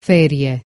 férias